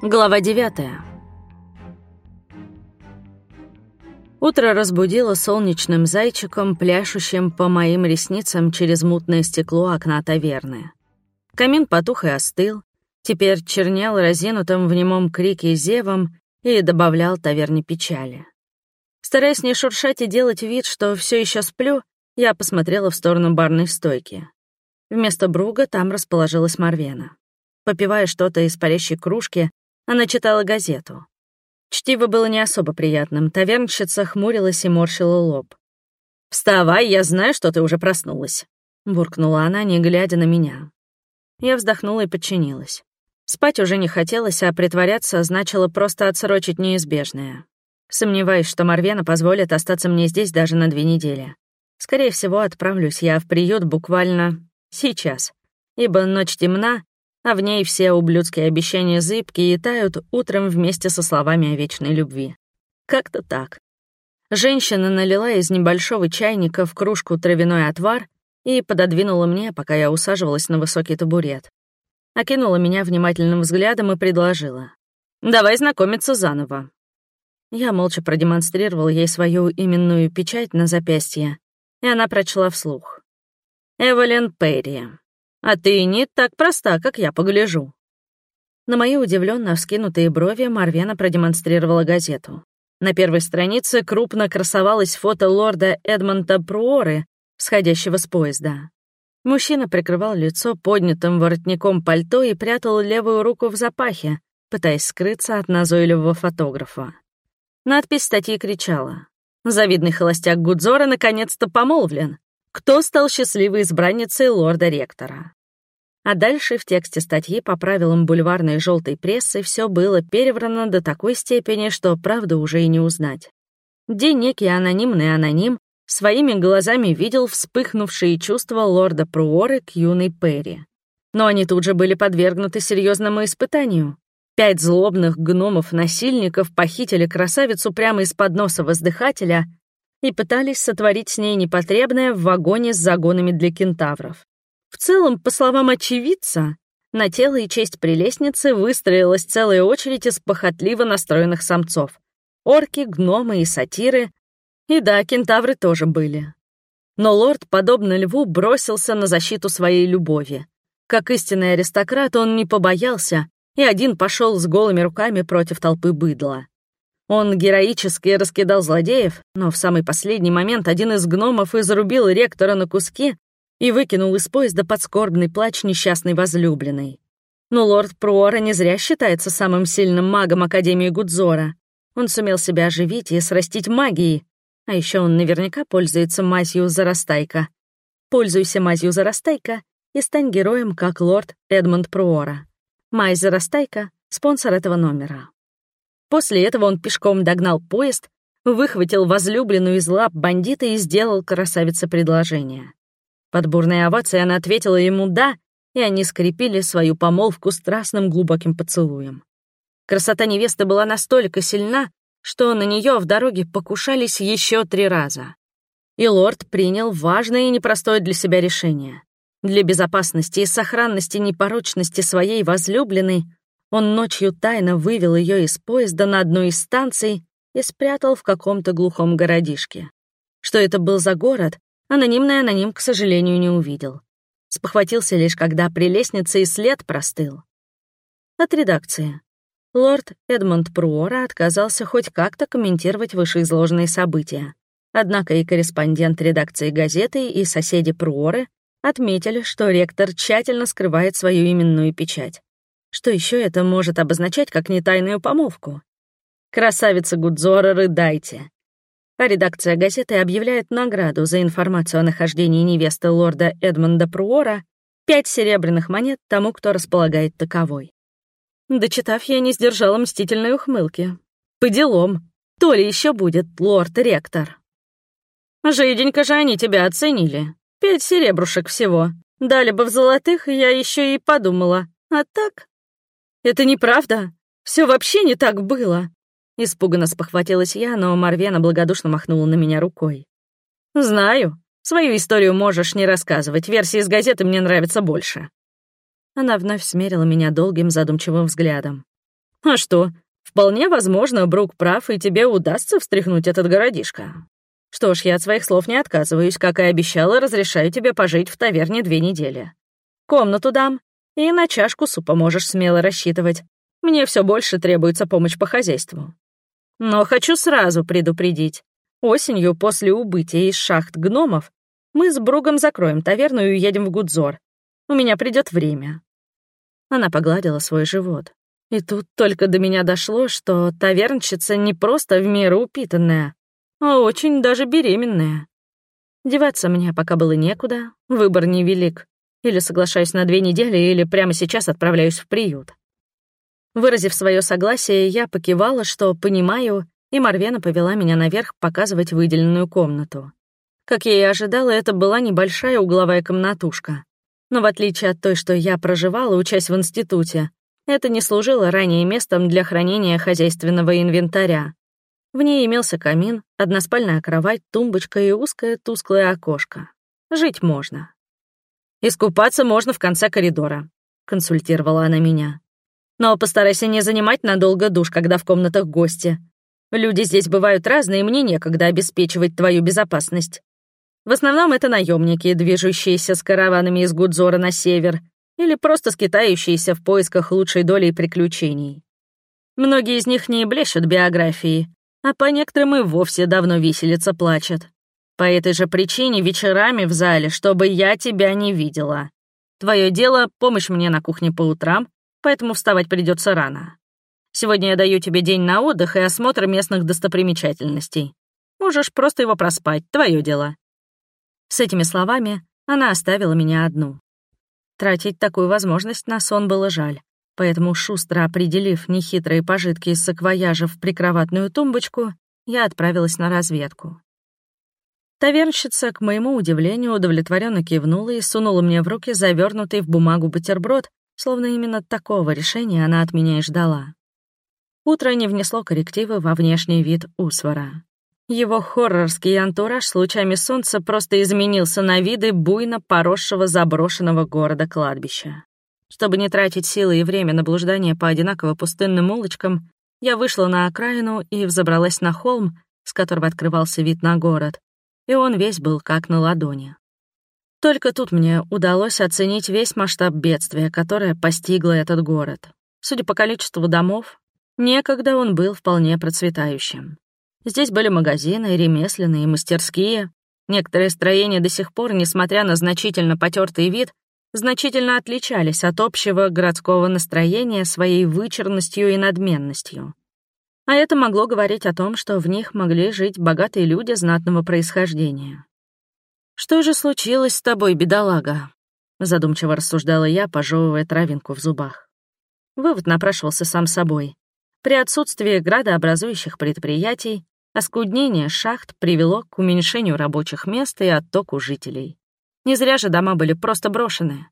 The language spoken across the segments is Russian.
Глава девятая. Утро разбудило солнечным зайчиком, пляшущим по моим ресницам через мутное стекло окна таверны. Камин потух и остыл, теперь чернел разинутым в немом крике зевом и добавлял таверне печали. Стараясь не шуршать и делать вид, что все еще сплю, я посмотрела в сторону барной стойки. Вместо Бруга там расположилась Марвена. Попивая что-то из парящей кружки, она читала газету. Чтиво было не особо приятным. Тавернщица хмурилась и морщила лоб. «Вставай, я знаю, что ты уже проснулась», — буркнула она, не глядя на меня. Я вздохнула и подчинилась. Спать уже не хотелось, а притворяться значило просто отсрочить неизбежное. Сомневаюсь, что Марвена позволит остаться мне здесь даже на две недели. Скорее всего, отправлюсь я в приют буквально сейчас, ибо ночь темна, а в ней все ублюдские обещания зыбкие и тают утром вместе со словами о вечной любви. Как-то так. Женщина налила из небольшого чайника в кружку травяной отвар и пододвинула мне, пока я усаживалась на высокий табурет. Окинула меня внимательным взглядом и предложила. «Давай знакомиться заново». Я молча продемонстрировал ей свою именную печать на запястье, и она прочла вслух. «Эвелин Перри, а ты не так проста, как я погляжу». На мои удивленно вскинутые брови Марвена продемонстрировала газету. На первой странице крупно красовалось фото лорда Эдмонта Пруоры, сходящего с поезда. Мужчина прикрывал лицо поднятым воротником пальто и прятал левую руку в запахе, пытаясь скрыться от назойливого фотографа. Надпись статьи кричала. «Завидный холостяк Гудзора наконец-то помолвлен. Кто стал счастливой избранницей лорда-ректора?» А дальше в тексте статьи по правилам бульварной желтой прессы все было переврано до такой степени, что правду уже и не узнать. Где некий анонимный аноним своими глазами видел вспыхнувшие чувства лорда Пруоры к юной Перри. Но они тут же были подвергнуты серьезному испытанию. Пять злобных гномов-насильников похитили красавицу прямо из-под носа воздыхателя и пытались сотворить с ней непотребное в вагоне с загонами для кентавров. В целом, по словам очевидца, на тело и честь прелестницы выстроилась целая очередь из похотливо настроенных самцов. Орки, гномы и сатиры. И да, кентавры тоже были. Но лорд, подобно льву, бросился на защиту своей любови. Как истинный аристократ, он не побоялся, и один пошел с голыми руками против толпы быдла. Он героически раскидал злодеев, но в самый последний момент один из гномов изрубил ректора на куски и выкинул из поезда подскорбный плач несчастной возлюбленной. Но лорд Пруора не зря считается самым сильным магом Академии Гудзора. Он сумел себя оживить и срастить магией, а еще он наверняка пользуется мазью Зарастайка. Пользуйся мазью Зарастайка и стань героем, как лорд Эдмонд Пруора. Мазь Зарастайка — спонсор этого номера. После этого он пешком догнал поезд, выхватил возлюбленную из лап бандита и сделал красавице предложение. Под бурной овацией она ответила ему «да», и они скрепили свою помолвку страстным глубоким поцелуем. Красота невесты была настолько сильна, что на нее в дороге покушались еще три раза. И лорд принял важное и непростое для себя решение. Для безопасности и сохранности непорочности своей возлюбленной он ночью тайно вывел ее из поезда на одну из станций и спрятал в каком-то глухом городишке. Что это был за город, анонимный аноним, к сожалению, не увидел. Спохватился лишь, когда при лестнице и след простыл. От редакции. Лорд Эдмонд Пруора отказался хоть как-то комментировать вышеизложенные события. Однако и корреспондент редакции газеты, и соседи Пруоры отметили, что ректор тщательно скрывает свою именную печать. Что еще это может обозначать, как не тайную помолвку? Красавица Гудзора, рыдайте. А редакция газеты объявляет награду за информацию о нахождении невесты лорда Эдмонда Пруора пять серебряных монет тому, кто располагает таковой. Дочитав, я не сдержала мстительной ухмылки. По делам. То ли еще будет лорд-ректор. Жиденько же они тебя оценили. Пять серебрушек всего. Дали бы в золотых, я еще и подумала. А так это неправда. Все вообще не так было. Испуганно спохватилась я, но Марвена благодушно махнула на меня рукой. «Знаю. Свою историю можешь не рассказывать. Версии из газеты мне нравятся больше». Она вновь смерила меня долгим задумчивым взглядом. «А что? Вполне возможно, Брук прав, и тебе удастся встряхнуть этот городишко. Что ж, я от своих слов не отказываюсь, как и обещала, разрешаю тебе пожить в таверне две недели. Комнату дам, и на чашку супа можешь смело рассчитывать. Мне все больше требуется помощь по хозяйству. Но хочу сразу предупредить. Осенью, после убытия из шахт гномов, мы с Бругом закроем таверну и уедем в Гудзор. У меня придет время». Она погладила свой живот. И тут только до меня дошло, что тавернщица не просто в меру упитанная, а очень даже беременная. Деваться мне пока было некуда, выбор невелик. Или соглашаюсь на две недели, или прямо сейчас отправляюсь в приют. Выразив свое согласие, я покивала, что понимаю, и Марвена повела меня наверх показывать выделенную комнату. Как я и ожидала, это была небольшая угловая комнатушка. Но в отличие от той, что я проживала, учась в институте, это не служило ранее местом для хранения хозяйственного инвентаря. В ней имелся камин, односпальная кровать, тумбочка и узкое тусклое окошко. Жить можно. «Искупаться можно в конце коридора», — консультировала она меня. «Но постарайся не занимать надолго душ, когда в комнатах гости. Люди здесь бывают разные, и мне некогда обеспечивать твою безопасность. В основном это наемники, движущиеся с караванами из Гудзора на север, или просто скитающиеся в поисках лучшей доли и приключений. Многие из них не блещут биографией, а по некоторым и вовсе давно виселица плачет. По этой же причине вечерами в зале, чтобы я тебя не видела. Твое дело — помощь мне на кухне по утрам, поэтому вставать придется рано. Сегодня я даю тебе день на отдых и осмотр местных достопримечательностей. Можешь просто его проспать, твое дело». С этими словами она оставила меня одну. Тратить такую возможность на сон было жаль, поэтому, шустро определив нехитрые пожитки из саквояжа в прикроватную тумбочку, я отправилась на разведку. Тавернщица, к моему удивлению, удовлетворенно кивнула и сунула мне в руки завернутый в бумагу бутерброд, словно именно такого решения она от меня и ждала. Утро не внесло коррективы во внешний вид Усвара. Его хоррорский антураж с лучами солнца просто изменился на виды буйно поросшего заброшенного города-кладбища. Чтобы не тратить силы и время на блуждание по одинаково пустынным улочкам, я вышла на окраину и взобралась на холм, с которого открывался вид на город, и он весь был как на ладони. Только тут мне удалось оценить весь масштаб бедствия, которое постигло этот город. Судя по количеству домов, некогда он был вполне процветающим. Здесь были магазины, ремесленные, мастерские. Некоторые строения до сих пор, несмотря на значительно потертый вид, значительно отличались от общего городского настроения своей вычурностью и надменностью. А это могло говорить о том, что в них могли жить богатые люди знатного происхождения. «Что же случилось с тобой, бедолага?» — задумчиво рассуждала я, пожевывая травинку в зубах. Вывод напрашивался сам собой. При отсутствии градообразующих предприятий оскуднение шахт привело к уменьшению рабочих мест и оттоку жителей. Не зря же дома были просто брошены.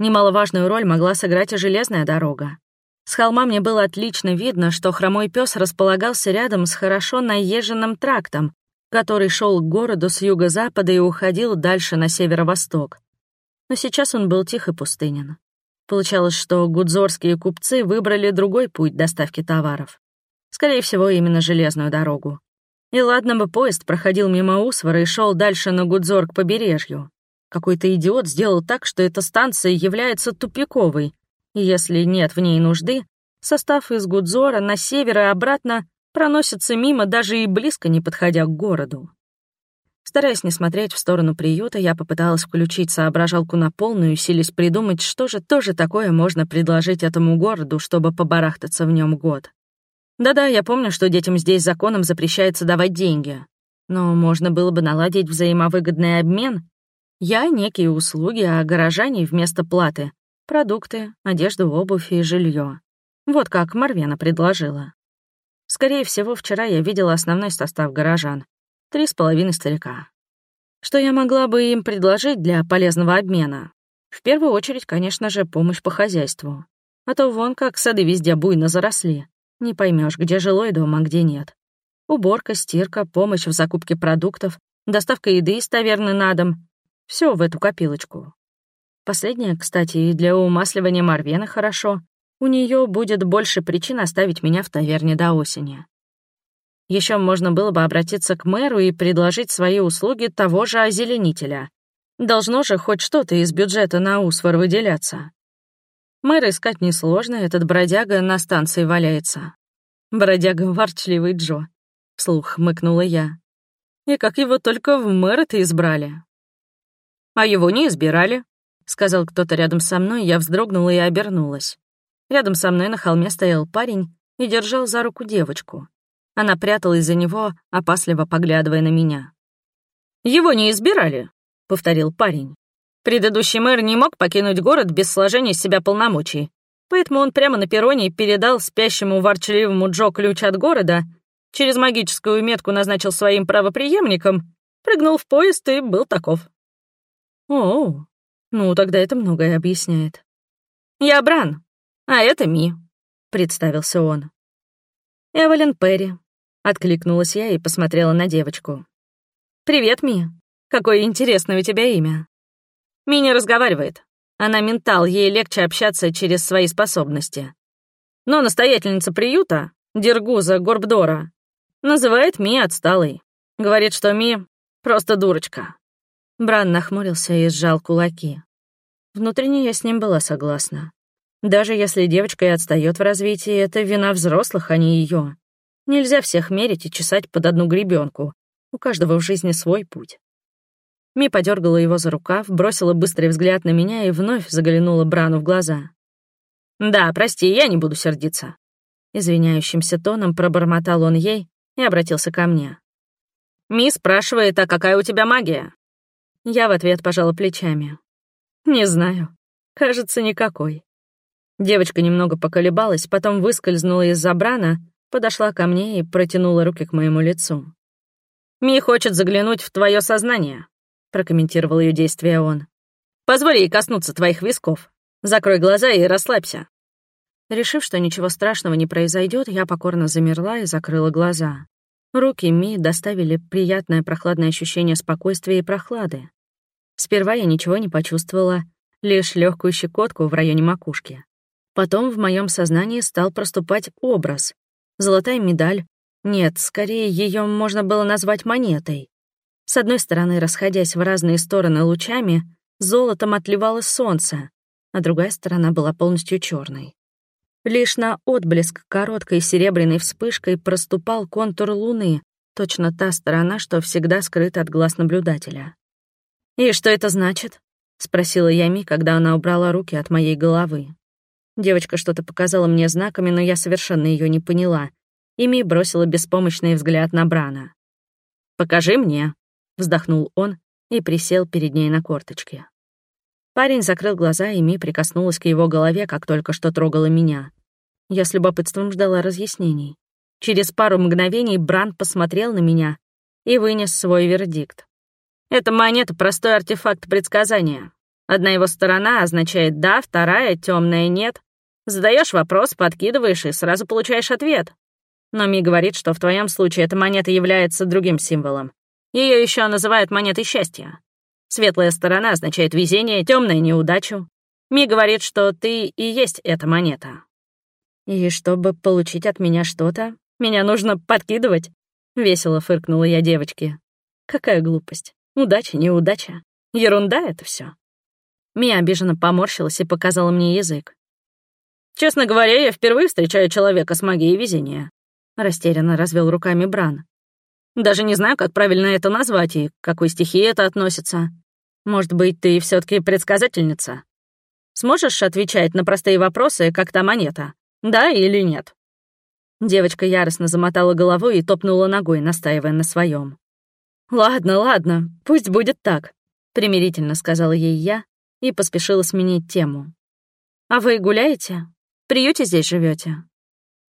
Немаловажную роль могла сыграть и железная дорога. С холма мне было отлично видно, что хромой пес располагался рядом с хорошо наезженным трактом, который шел к городу с юго-запада и уходил дальше на северо-восток. Но сейчас он был тих и пустынен. Получалось, что гудзорские купцы выбрали другой путь доставки товаров. Скорее всего, именно железную дорогу. И ладно бы поезд проходил мимо Усвара и шел дальше на Гудзор к побережью. Какой-то идиот сделал так, что эта станция является тупиковой. Если нет в ней нужды, состав из Гудзора на север и обратно проносится мимо, даже и близко не подходя к городу. Стараясь не смотреть в сторону приюта, я попыталась включить соображалку на полную, силясь придумать, что же тоже такое можно предложить этому городу, чтобы побарахтаться в нем год. Да-да, я помню, что детям здесь законом запрещается давать деньги. Но можно было бы наладить взаимовыгодный обмен. Я — некие услуги, а горожане вместо платы — продукты, одежду, обувь и жилье. Вот как Марвена предложила. Скорее всего, вчера я видела основной состав горожан. Три с половиной старика. Что я могла бы им предложить для полезного обмена? В первую очередь, конечно же, помощь по хозяйству. А то вон как сады везде буйно заросли. Не поймешь, где жилой дом, а где нет. Уборка, стирка, помощь в закупке продуктов, доставка еды из таверны на дом. Все в эту копилочку. Последнее, кстати, и для умасливания Марвена хорошо. У нее будет больше причин оставить меня в таверне до осени. Еще можно было бы обратиться к мэру и предложить свои услуги того же озеленителя. Должно же хоть что-то из бюджета на Усвар выделяться. Мэра искать несложно, этот бродяга на станции валяется. Бродяга ворчливый Джо. Вслух мыкнула я. И как его только в мэра-то избрали. А его не избирали, сказал кто-то рядом со мной, я вздрогнула и обернулась. Рядом со мной на холме стоял парень и держал за руку девочку. Она пряталась за него, опасливо поглядывая на меня. «Его не избирали», — повторил парень. «Предыдущий мэр не мог покинуть город без сложения себя полномочий, поэтому он прямо на перроне передал спящему ворчливому Джо ключ от города, через магическую метку назначил своим правоприемником, прыгнул в поезд и был таков». «О, ну тогда это многое объясняет». «Я Бран, а это Ми», — представился он. «Эвелин Перри, Откликнулась я и посмотрела на девочку. «Привет, Ми. Какое интересное у тебя имя». Ми не разговаривает. Она ментал, ей легче общаться через свои способности. Но настоятельница приюта, Дергуза Горбдора, называет Ми отсталой. Говорит, что Ми просто дурочка. Бран нахмурился и сжал кулаки. Внутренне я с ним была согласна. Даже если девочка и отстает в развитии, это вина взрослых, а не ее. Нельзя всех мерить и чесать под одну гребенку. У каждого в жизни свой путь. Ми подергала его за рукав, бросила быстрый взгляд на меня и вновь заглянула Брану в глаза. «Да, прости, я не буду сердиться». Извиняющимся тоном пробормотал он ей и обратился ко мне. «Ми спрашивает, а какая у тебя магия?» Я в ответ пожала плечами. «Не знаю. Кажется, никакой». Девочка немного поколебалась, потом выскользнула из-за Брана подошла ко мне и протянула руки к моему лицу. «Ми хочет заглянуть в твое сознание», — прокомментировал ее действие он. «Позволь ей коснуться твоих висков. Закрой глаза и расслабься». Решив, что ничего страшного не произойдет, я покорно замерла и закрыла глаза. Руки Ми доставили приятное прохладное ощущение спокойствия и прохлады. Сперва я ничего не почувствовала, лишь легкую щекотку в районе макушки. Потом в моем сознании стал проступать образ, Золотая медаль. Нет, скорее ее можно было назвать монетой. С одной стороны, расходясь в разные стороны лучами, золотом отливало солнце, а другая сторона была полностью черной. Лишь на отблеск короткой серебряной вспышкой проступал контур луны, точно та сторона, что всегда скрыта от глаз наблюдателя. «И что это значит?» — спросила я Ми, когда она убрала руки от моей головы. Девочка что-то показала мне знаками, но я совершенно ее не поняла. И Ми бросила беспомощный взгляд на Брана. «Покажи мне», — вздохнул он и присел перед ней на корточке. Парень закрыл глаза, и Ми прикоснулась к его голове, как только что трогала меня. Я с любопытством ждала разъяснений. Через пару мгновений Бран посмотрел на меня и вынес свой вердикт. «Эта монета — простой артефакт предсказания. Одна его сторона означает «да», вторая — темная «нет». Задаешь вопрос, подкидываешь и сразу получаешь ответ. Но Ми говорит, что в твоем случае эта монета является другим символом. Ее еще называют монетой счастья. Светлая сторона означает везение, темная — неудачу. Ми говорит, что ты и есть эта монета. И чтобы получить от меня что-то, меня нужно подкидывать? Весело фыркнула я девочке. Какая глупость. Удача, неудача. Ерунда это все. Мия обиженно поморщилась и показала мне язык. «Честно говоря, я впервые встречаю человека с магией везения», — растерянно развел руками Бран. «Даже не знаю, как правильно это назвать и к какой стихии это относится. Может быть, ты все таки предсказательница? Сможешь отвечать на простые вопросы, как та монета? Да или нет?» Девочка яростно замотала головой и топнула ногой, настаивая на своем. «Ладно, ладно, пусть будет так», — примирительно сказала ей я и поспешила сменить тему. «А вы гуляете? В приюте здесь живете?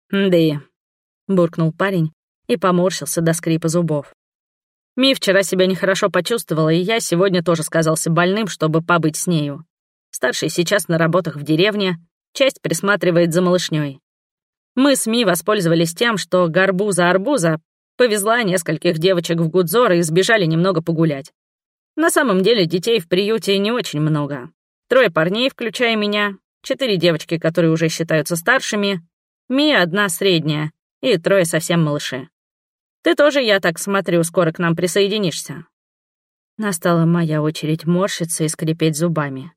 «Да и...» — буркнул парень и поморщился до скрипа зубов. «Ми вчера себя нехорошо почувствовала, и я сегодня тоже сказался больным, чтобы побыть с нею. Старший сейчас на работах в деревне, часть присматривает за малышней. Мы с Ми воспользовались тем, что Гарбуза-Арбуза повезла нескольких девочек в Гудзор и сбежали немного погулять. На самом деле детей в приюте не очень много. Трое парней, включая меня, четыре девочки, которые уже считаются старшими, Мия одна средняя и трое совсем малыши. Ты тоже, я так смотрю, скоро к нам присоединишься». Настала моя очередь морщиться и скрипеть зубами.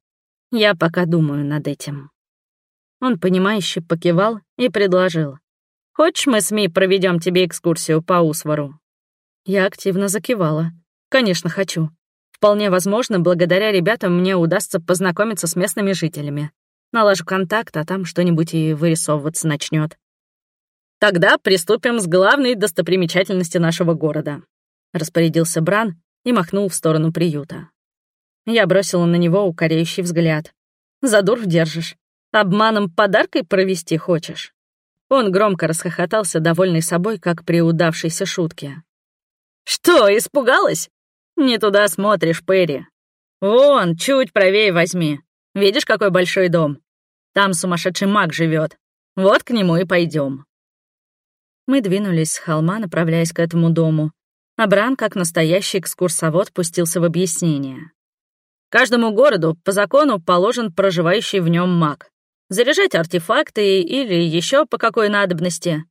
Я пока думаю над этим. Он, понимающе покивал и предложил. «Хочешь, мы с Ми проведем тебе экскурсию по Усвару?» Я активно закивала. «Конечно, хочу. Вполне возможно, благодаря ребятам мне удастся познакомиться с местными жителями. Налажу контакт, а там что-нибудь и вырисовываться начнет. Тогда приступим с главной достопримечательности нашего города», — распорядился Бран и махнул в сторону приюта. Я бросила на него укоряющий взгляд. «Задур держишь. Обманом подаркой провести хочешь?» Он громко расхохотался, довольный собой, как при удавшейся шутке. «Что, испугалась? Не туда смотришь, Перри. Вон, чуть правее возьми. Видишь, какой большой дом? Там сумасшедший маг живет. Вот к нему и пойдем. Мы двинулись с холма, направляясь к этому дому. А Бран, как настоящий экскурсовод, пустился в объяснение. Каждому городу по закону положен проживающий в нем маг. Заряжать артефакты или еще по какой надобности.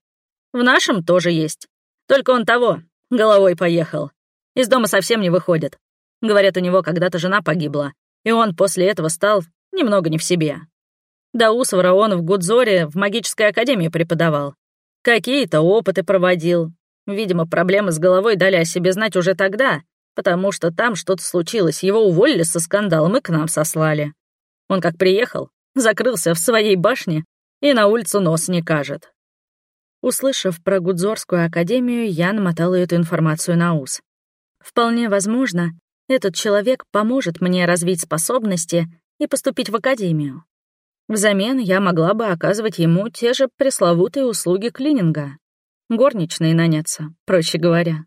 В нашем тоже есть. Только он того, головой поехал. Из дома совсем не выходит. Говорят, у него когда-то жена погибла, и он после этого стал немного не в себе. До Усвара он в Гудзоре в магической академии преподавал. Какие-то опыты проводил. Видимо, проблемы с головой дали о себе знать уже тогда, потому что там что-то случилось, его уволили со скандалом и к нам сослали. Он как приехал, закрылся в своей башне и на улицу нос не кажет. Услышав про Гудзорскую академию, я намотала эту информацию на ус. Вполне возможно, этот человек поможет мне развить способности и поступить в академию. Взамен я могла бы оказывать ему те же пресловутые услуги клининга. Горничные наняться, проще говоря.